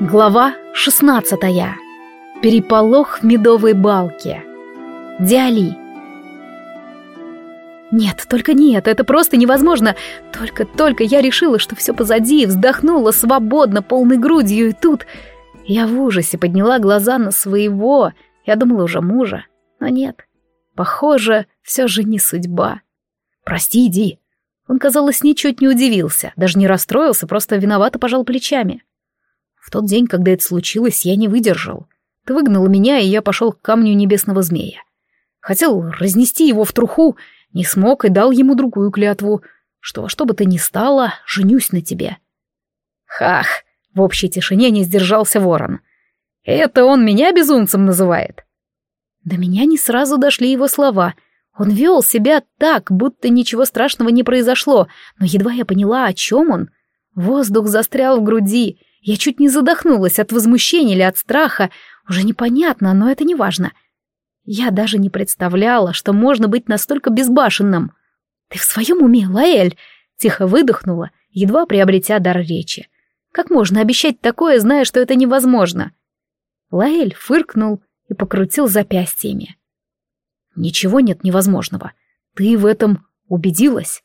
Глава 16. Переполох в медовой балке. Диали. Нет, только нет, это просто невозможно. Только-только я решила, что все позади, вздохнула свободно, полной грудью, и тут... Я в ужасе подняла глаза на своего, я думала уже мужа, но нет. Похоже, все же не судьба. «Прости, Ди». Он, казалось, ничуть не удивился, даже не расстроился, просто виновато пожал плечами. В тот день, когда это случилось, я не выдержал. Ты выгнала меня, и я пошел к камню небесного змея. Хотел разнести его в труху, не смог и дал ему другую клятву, что во что бы то ни стало, женюсь на тебе. Хах! В общей тишине не сдержался ворон. Это он меня безумцем называет. До меня не сразу дошли его слова. Он вел себя так, будто ничего страшного не произошло, но едва я поняла, о чем он. Воздух застрял в груди, я чуть не задохнулась от возмущения или от страха, уже непонятно, но это не важно. Я даже не представляла, что можно быть настолько безбашенным. «Ты в своем уме, Лаэль?» — тихо выдохнула, едва приобретя дар речи. «Как можно обещать такое, зная, что это невозможно?» Лаэль фыркнул и покрутил запястьями. «Ничего нет невозможного. Ты в этом убедилась?»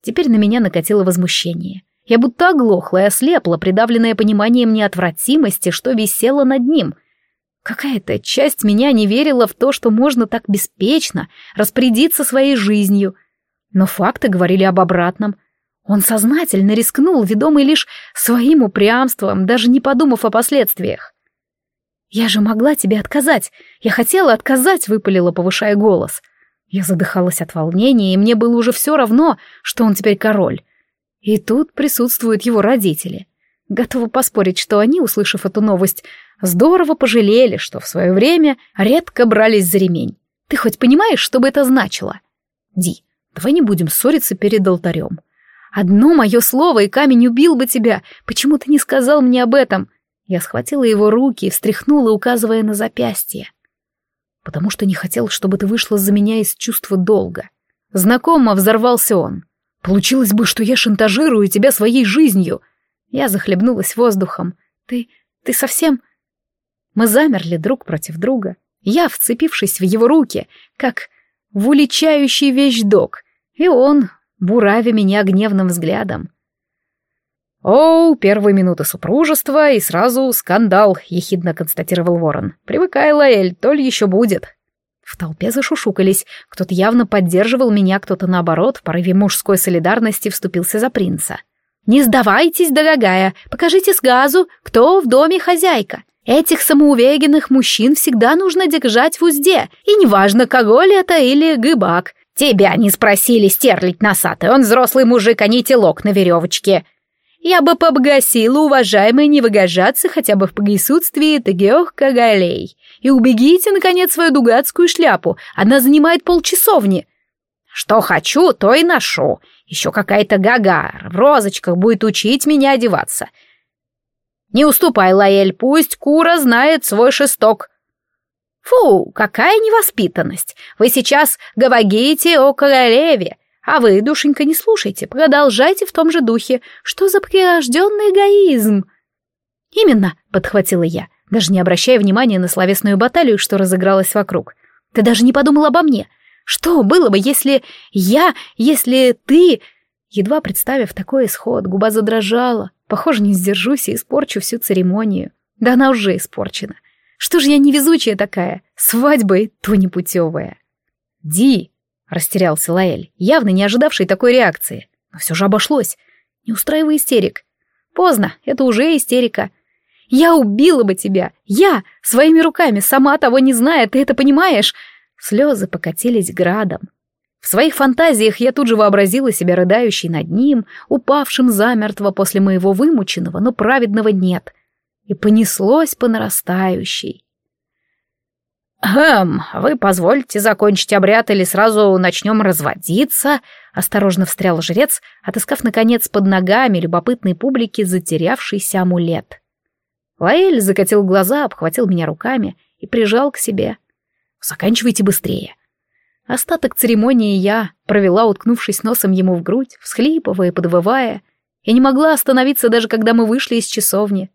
Теперь на меня накатило возмущение. Я будто оглохла и ослепла, придавленная пониманием неотвратимости, что висело над ним. Какая-то часть меня не верила в то, что можно так беспечно распорядиться своей жизнью. Но факты говорили об обратном. Он сознательно рискнул, ведомый лишь своим упрямством, даже не подумав о последствиях. «Я же могла тебе отказать. Я хотела отказать», — выпалила, повышая голос. Я задыхалась от волнения, и мне было уже все равно, что он теперь король. И тут присутствуют его родители. Готова поспорить, что они, услышав эту новость, здорово пожалели, что в свое время редко брались за ремень. Ты хоть понимаешь, что бы это значило? Ди, давай не будем ссориться перед алтарем. Одно мое слово, и камень убил бы тебя. Почему ты не сказал мне об этом? Я схватила его руки и встряхнула, указывая на запястье. Потому что не хотел, чтобы ты вышла за меня из чувства долга. Знакомо взорвался он. Получилось бы, что я шантажирую тебя своей жизнью. Я захлебнулась воздухом. Ты... ты совсем... Мы замерли друг против друга. Я, вцепившись в его руки, как в уличающий вещдок, и он, буравя меня гневным взглядом. «Оу, первые минуты супружества и сразу скандал», — ехидно констатировал Ворон. «Привыкай, Лаэль, то ли еще будет». В толпе зашушукались, кто-то явно поддерживал меня, кто-то наоборот, в порыве мужской солидарности вступился за принца. «Не сдавайтесь, дорогая, покажите с газу, кто в доме хозяйка. Этих самоуверенных мужчин всегда нужно держать в узде, и неважно, король это или гыбак. Тебя не спросили стерлить носатый, он взрослый мужик, а не телок на веревочке. Я бы побгасила, уважаемые, не выгожаться хотя бы в присутствии тагеох королей и убегите, наконец, свою дугацкую шляпу, она занимает полчасовни. Что хочу, то и ношу. Еще какая-то гага в розочках будет учить меня одеваться. Не уступай, Лаэль, пусть Кура знает свой шесток. Фу, какая невоспитанность. Вы сейчас говорите о королеве, а вы, душенька, не слушайте, продолжайте в том же духе. Что за прирожденный эгоизм? Именно, подхватила я даже не обращая внимания на словесную баталию, что разыгралась вокруг. Ты даже не подумал обо мне. Что было бы, если я, если ты... Едва представив такой исход, губа задрожала. Похоже, не сдержусь и испорчу всю церемонию. Да она уже испорчена. Что же я невезучая такая? Свадьба и то непутевая. Ди, растерялся Лаэль, явно не ожидавший такой реакции. Но все же обошлось. Не устраивай истерик. Поздно, это уже истерика. Я убила бы тебя! Я! Своими руками, сама того не зная, ты это понимаешь?» Слезы покатились градом. В своих фантазиях я тут же вообразила себя рыдающей над ним, упавшим замертво после моего вымученного, но праведного нет. И понеслось по нарастающей. «Хм, вы позвольте закончить обряд или сразу начнем разводиться?» — осторожно встрял жрец, отыскав, наконец, под ногами любопытной публики затерявшийся амулет. Лаэль закатил глаза, обхватил меня руками и прижал к себе. «Заканчивайте быстрее». Остаток церемонии я провела, уткнувшись носом ему в грудь, всхлипывая и подвывая. Я не могла остановиться, даже когда мы вышли из часовни.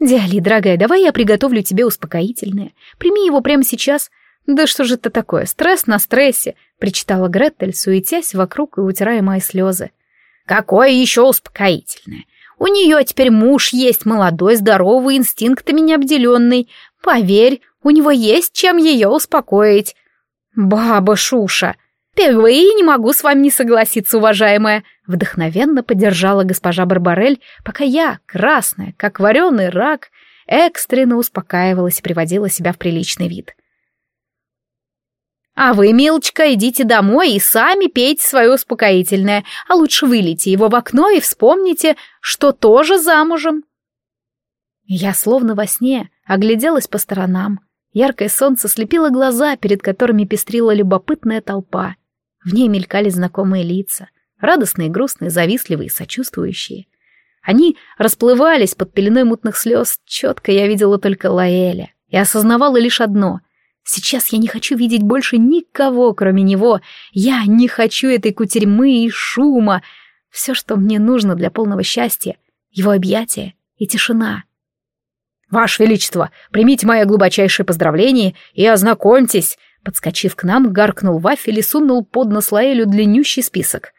Диали, дорогая, давай я приготовлю тебе успокоительное. Прими его прямо сейчас. Да что же это такое? Стресс на стрессе, причитала Гретель, суетясь вокруг и утирая мои слезы. Какое еще успокоительное? У нее теперь муж есть молодой, здоровый, инстинктами необделенный. Поверь, у него есть чем ее успокоить. Баба Шуша, впервые не могу с вами не согласиться, уважаемая. Вдохновенно поддержала госпожа Барбарель, пока я, красная, как вареный рак, экстренно успокаивалась и приводила себя в приличный вид. А вы, милочка, идите домой и сами пейте свое успокоительное, а лучше вылейте его в окно и вспомните, что тоже замужем. Я словно во сне огляделась по сторонам. Яркое солнце слепило глаза, перед которыми пестрила любопытная толпа. В ней мелькали знакомые лица, радостные, грустные, завистливые, сочувствующие. Они расплывались под пеленой мутных слез, четко я видела только Лаэля и осознавала лишь одно — Сейчас я не хочу видеть больше никого, кроме него. Я не хочу этой кутерьмы и шума. Все, что мне нужно для полного счастья — его объятия и тишина. «Ваше Величество, примите мое глубочайшее поздравление и ознакомьтесь!» Подскочив к нам, гаркнул Вафель и сунул под нос длиннющий список.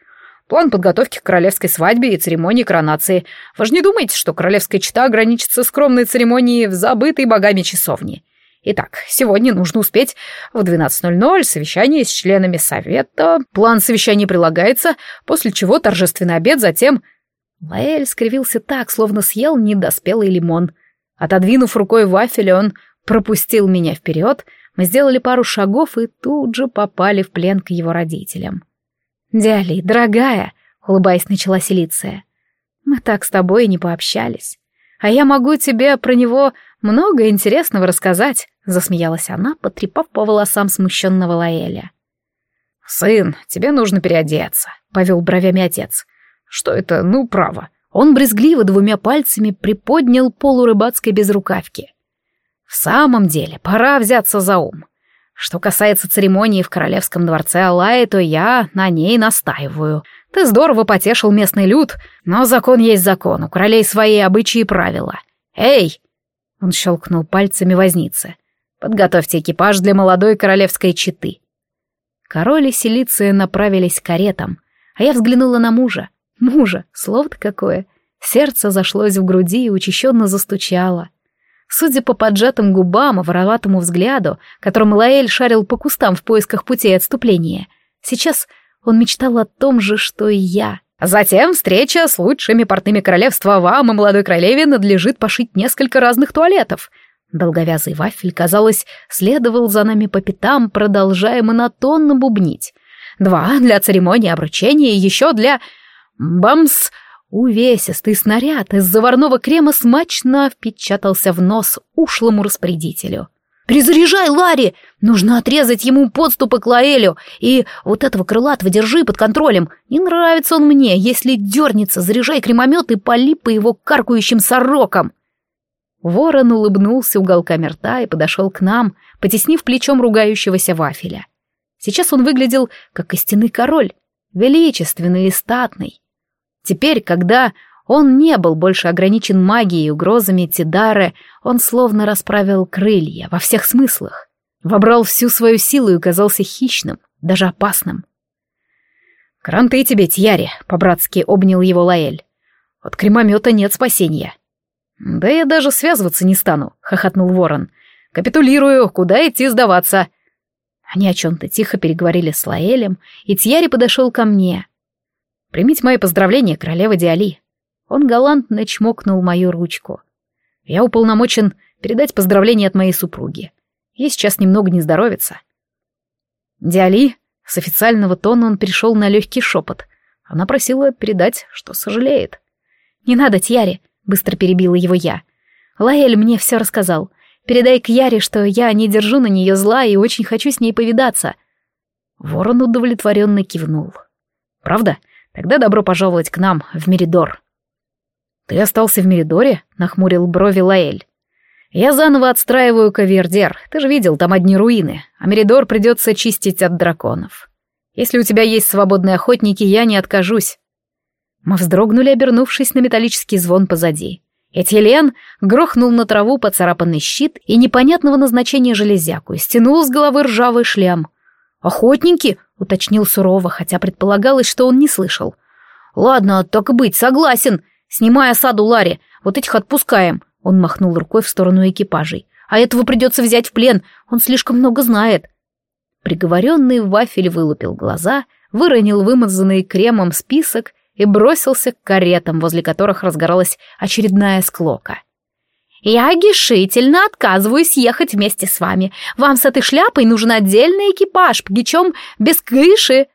План подготовки к королевской свадьбе и церемонии коронации. Вы же не думаете, что королевская чета ограничится скромной церемонией в забытой богами часовне? Итак, сегодня нужно успеть в 12.00 совещание с членами совета. План совещания прилагается, после чего торжественный обед, затем... Лаэль скривился так, словно съел недоспелый лимон. Отодвинув рукой вафель, он пропустил меня вперед, мы сделали пару шагов и тут же попали в плен к его родителям. «Дяли, дорогая», — улыбаясь, начала Селиция, — «мы так с тобой и не пообщались. А я могу тебе про него много интересного рассказать», — засмеялась она, потрепав по волосам смущенного Лаэля. «Сын, тебе нужно переодеться», — повел бровями отец. «Что это, ну, право?» Он брезгливо двумя пальцами приподнял полурыбацкой безрукавки. «В самом деле, пора взяться за ум. Что касается церемонии в королевском дворце Аллаи, то я на ней настаиваю. Ты здорово потешил местный люд, но закон есть закон, у королей свои обычаи и правила. Эй!» Он щелкнул пальцами возницы. «Подготовьте экипаж для молодой королевской четы». Король и Селиция направились к каретам, а я взглянула на мужа. Мужа, слово-то какое. Сердце зашлось в груди и учащенно застучало. Судя по поджатым губам и вороватому взгляду, которым Лаэль шарил по кустам в поисках путей отступления, сейчас он мечтал о том же, что и я. Затем встреча с лучшими портными королевства вам и молодой королеве надлежит пошить несколько разных туалетов. Долговязый вафель, казалось, следовал за нами по пятам, продолжая монотонно бубнить. Два для церемонии обручения и еще для... Бамс! Увесистый снаряд из заварного крема смачно впечатался в нос ушлому распорядителю. «Перезаряжай, Ларри! Нужно отрезать ему подступы к Лаэлю, и вот этого крылатого держи под контролем. Не нравится он мне, если дернется, заряжай кремомет и пали по его каркающим сорокам!» Ворон улыбнулся уголками рта и подошел к нам, потеснив плечом ругающегося вафеля. Сейчас он выглядел как истинный король, величественный и статный. Теперь, когда он не был больше ограничен магией и угрозами Тидары, он словно расправил крылья во всех смыслах, вобрал всю свою силу и казался хищным, даже опасным. «Кранты тебе, Тьяри!» — по-братски обнял его Лаэль. «От кремомета нет спасения». «Да я даже связываться не стану», — хохотнул ворон. «Капитулирую, куда идти сдаваться?» Они о чем-то тихо переговорили с Лаэлем, и Тьяри подошел ко мне. «Примите мои поздравления, королева Диали. Он галантно чмокнул мою ручку. Я уполномочен передать поздравления от моей супруги. Ей сейчас немного не здоровится. Диали, с официального тона он перешел на легкий шепот. Она просила передать, что сожалеет. «Не надо, Тьяре», — быстро перебила его я. «Лаэль мне все рассказал. Передай к Яре, что я не держу на нее зла и очень хочу с ней повидаться». Ворон удовлетворенно кивнул. «Правда? Тогда добро пожаловать к нам, в Меридор». «Ты остался в Меридоре?» — нахмурил брови Лаэль. «Я заново отстраиваю Кавердер. Ты же видел, там одни руины, а Меридор придется чистить от драконов. Если у тебя есть свободные охотники, я не откажусь». Мы вздрогнули, обернувшись на металлический звон позади. Этилен грохнул на траву поцарапанный щит и непонятного назначения железяку и стянул с головы ржавый шлем. «Охотники?» — уточнил сурово, хотя предполагалось, что он не слышал. «Ладно, так и быть, согласен. Снимай осаду Ларри, вот этих отпускаем». Он махнул рукой в сторону экипажей. «А этого придется взять в плен, он слишком много знает». Приговоренный вафель вылупил глаза, выронил вымазанный кремом список и бросился к каретам, возле которых разгоралась очередная склока. «Я решительно отказываюсь ехать вместе с вами. Вам с этой шляпой нужен отдельный экипаж, причем без крыши».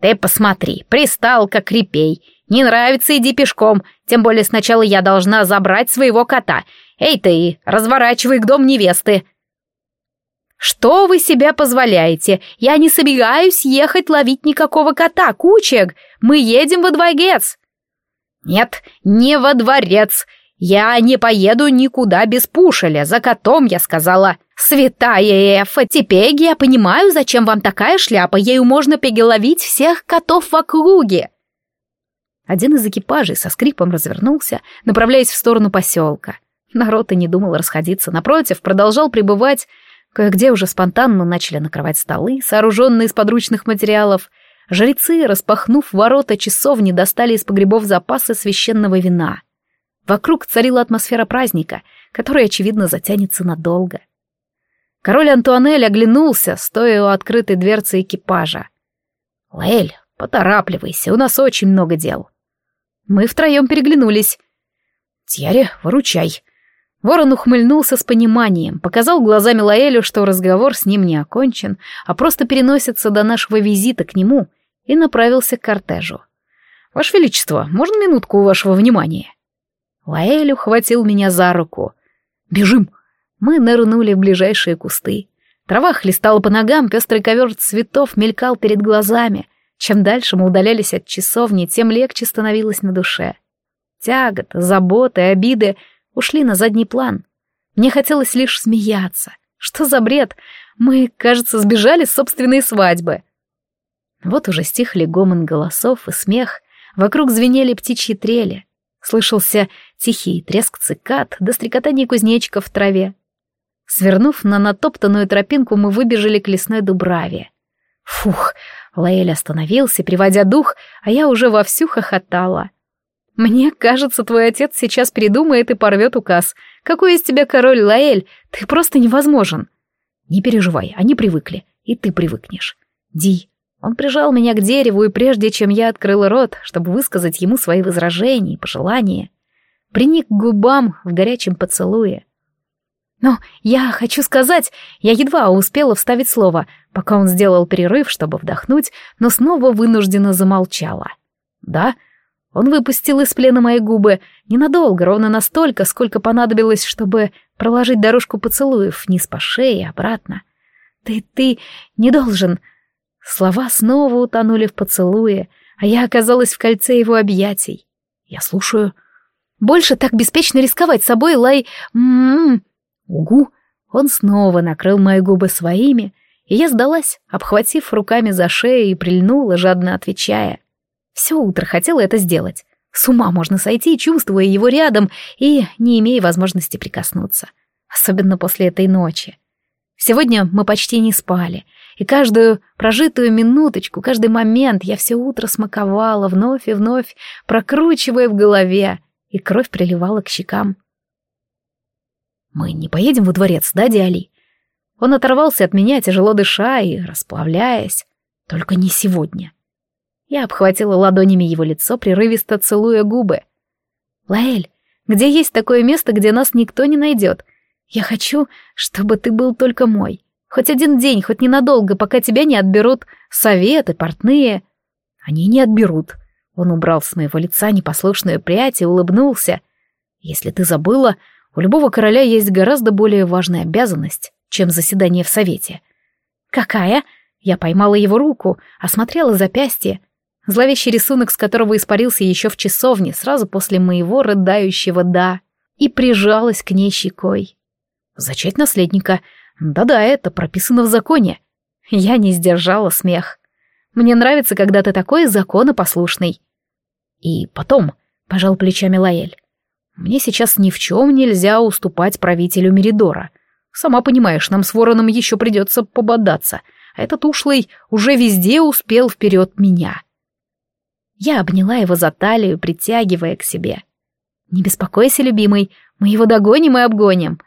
«Ты посмотри, пристал как репей. Не нравится, иди пешком, тем более сначала я должна забрать своего кота. Эй ты, разворачивай к дом невесты». «Что вы себе позволяете? Я не собираюсь ехать ловить никакого кота, кучек. Мы едем во дворец!» «Нет, не во дворец. Я не поеду никуда без пушеля. За котом, я сказала. Святая Эфа, теперь я понимаю, зачем вам такая шляпа. Ею можно переловить всех котов в округе». Один из экипажей со скрипом развернулся, направляясь в сторону поселка. Народ и не думал расходиться. Напротив, продолжал пребывать. Кое-где уже спонтанно начали накрывать столы, сооруженные из подручных материалов, Жрецы, распахнув ворота часовни, достали из погребов запасы священного вина. Вокруг царила атмосфера праздника, которая, очевидно, затянется надолго. Король Антуанель оглянулся, стоя у открытой дверцы экипажа. «Лаэль, поторапливайся, у нас очень много дел». Мы втроем переглянулись. «Тьяре, выручай». Ворон ухмыльнулся с пониманием, показал глазами Лаэлю, что разговор с ним не окончен, а просто переносится до нашего визита к нему и направился к кортежу. «Ваше Величество, можно минутку вашего внимания?» Лаэль ухватил меня за руку. «Бежим!» Мы нырнули в ближайшие кусты. Трава хлестала по ногам, пестрый ковер цветов мелькал перед глазами. Чем дальше мы удалялись от часовни, тем легче становилось на душе. Тягот, заботы, обиды ушли на задний план. Мне хотелось лишь смеяться. Что за бред? Мы, кажется, сбежали с собственной свадьбы. Вот уже стихли гомон голосов и смех, вокруг звенели птичьи трели. Слышался тихий треск цикад до стрекотания кузнечиков в траве. Свернув на натоптанную тропинку, мы выбежали к лесной дубраве. Фух, Лаэль остановился, приводя дух, а я уже вовсю хохотала. «Мне кажется, твой отец сейчас передумает и порвет указ. Какой из тебя король, Лаэль? Ты просто невозможен!» «Не переживай, они привыкли, и ты привыкнешь. Ди, он прижал меня к дереву, и прежде чем я открыла рот, чтобы высказать ему свои возражения и пожелания, приник к губам в горячем поцелуе. Но я хочу сказать, я едва успела вставить слово, пока он сделал перерыв, чтобы вдохнуть, но снова вынужденно замолчала. Да, он выпустил из плена мои губы ненадолго, ровно настолько, сколько понадобилось, чтобы проложить дорожку поцелуев вниз по шее обратно. Ты, ты не должен... Слова снова утонули в поцелуе, а я оказалась в кольце его объятий. Я слушаю. Больше так беспечно рисковать собой, Лай... М-м-м. Угу. Он снова накрыл мои губы своими, и я сдалась, обхватив руками за шею и прильнула, жадно отвечая. Все утро хотела это сделать. С ума можно сойти, чувствуя его рядом и не имея возможности прикоснуться. Особенно после этой ночи. Сегодня мы почти не спали, и каждую прожитую минуточку, каждый момент я все утро смаковала вновь и вновь, прокручивая в голове, и кровь приливала к щекам. «Мы не поедем во дворец, да, Диали?» Он оторвался от меня, тяжело дыша и расплавляясь. «Только не сегодня». Я обхватила ладонями его лицо, прерывисто целуя губы. «Лаэль, где есть такое место, где нас никто не найдет? Я хочу, чтобы ты был только мой. Хоть один день, хоть ненадолго, пока тебя не отберут советы, портные. Они не отберут. Он убрал с моего лица непослушную прядь и улыбнулся. Если ты забыла, у любого короля есть гораздо более важная обязанность, чем заседание в совете. Какая? Я поймала его руку, осмотрела запястье. Зловещий рисунок, с которого испарился еще в часовне, сразу после моего рыдающего «да», и прижалась к ней щекой. Зачать наследника — да-да, это прописано в законе. Я не сдержала смех. Мне нравится, когда ты такой законопослушный. И потом, пожал плечами Лаэль, Мне сейчас ни в чем нельзя уступать правителю Меридора. Сама понимаешь, нам с Вороном еще придется пободаться, а этот ушлый уже везде успел вперед меня. Я обняла его за талию, притягивая к себе. «Не беспокойся, любимый, мы его догоним и обгоним».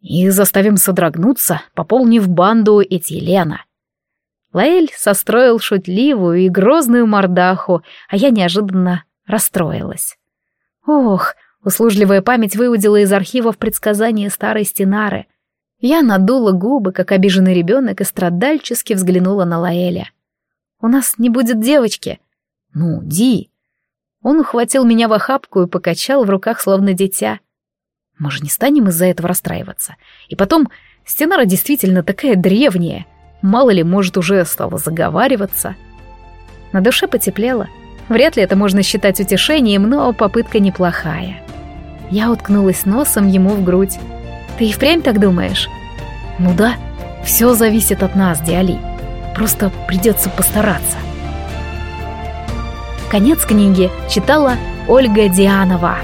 «И заставим содрогнуться, пополнив банду Этилена». Лаэль состроил шутливую и грозную мордаху, а я неожиданно расстроилась. Ох, услужливая память выудила из архивов предсказания старой стенары. Я надула губы, как обиженный ребенок, и страдальчески взглянула на Лаэля. «У нас не будет девочки», «Ну, Ди!» Он ухватил меня в охапку и покачал в руках, словно дитя. Мы же не станем из-за этого расстраиваться. И потом, Стенара действительно такая древняя. Мало ли, может, уже стала заговариваться. На душе потеплело. Вряд ли это можно считать утешением, но попытка неплохая. Я уткнулась носом ему в грудь. «Ты и впрямь так думаешь?» «Ну да, все зависит от нас, Диали. Просто придется постараться». Конец книги читала Ольга Дианова.